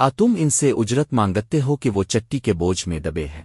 آ تم ان سے اجرت مانگتے ہو کہ وہ چٹی کے بوجھ میں دبے ہیں۔